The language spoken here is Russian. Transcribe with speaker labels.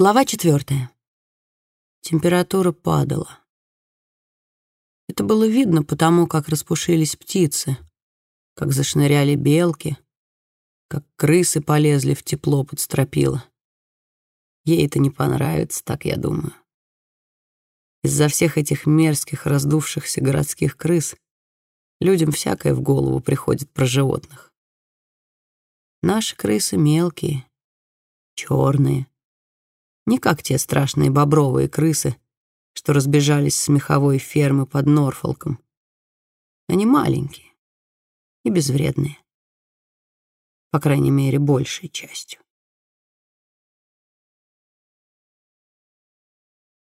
Speaker 1: Глава четвертая. Температура падала. Это было видно потому, как распушились птицы, как зашныряли белки, как крысы полезли в тепло под стропила. Ей это не понравится, так я думаю. Из-за всех этих мерзких раздувшихся городских крыс людям всякое в голову приходит про животных. Наши крысы мелкие, черные, не как те страшные бобровые крысы, что разбежались с меховой фермы под Норфолком. Они маленькие и безвредные. По крайней мере, большей частью.